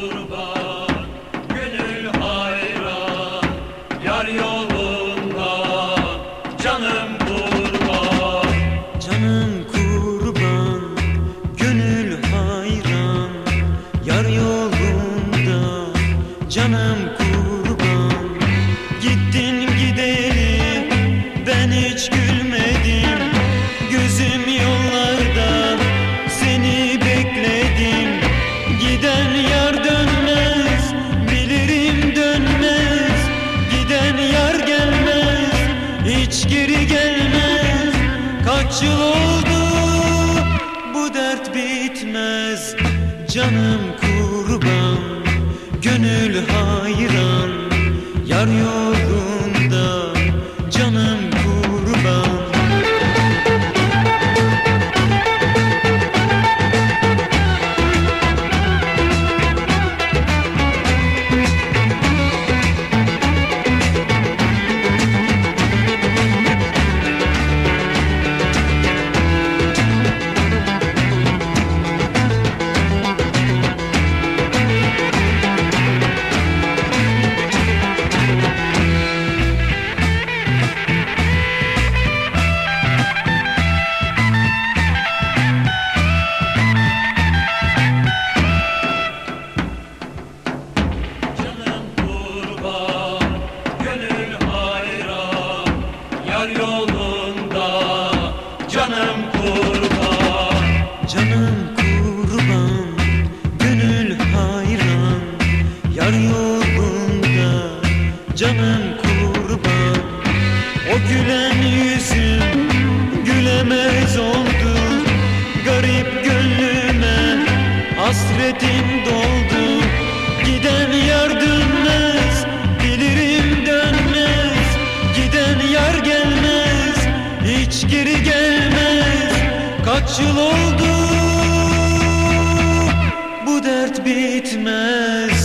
kurban Gönül hayran Yar yolunda Canım kurban. Canım kurban Gönül hayran Yar yolunda Canım kurban geri gelmez. Kaç yıl oldu? Bu dert bitmez. Canım kurban gönül hayran. Yar yolunda Canım kurban, canım kurban, gönül hayran, yar yolunda. Canım kurban, o gülen yüzüm gülemez oldu. Garip gönlüme hasretim doldu. Kaç yıl oldu bu dert bitmez.